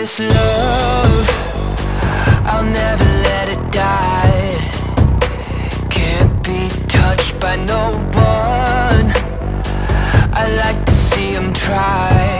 this love I'll never let it die. Can't be touched by no one. I like to see him try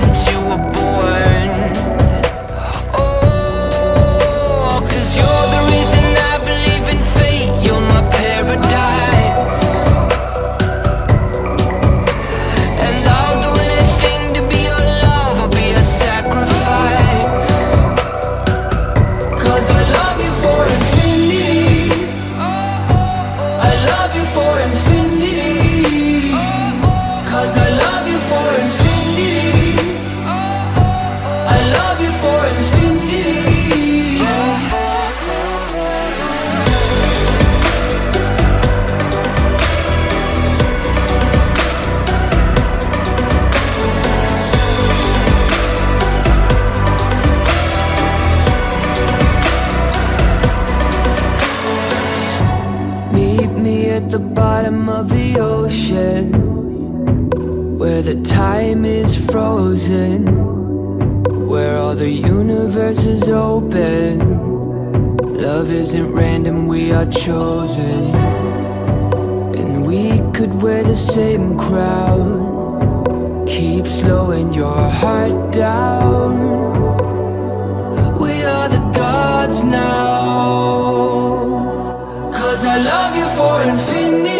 since you at the bottom of the ocean Where the time is frozen Where all the universe is open. Love isn't random, we are chosen. And we could wear the same crown. Keep slowing your heart down. We are the gods now Cause I love you for infinity.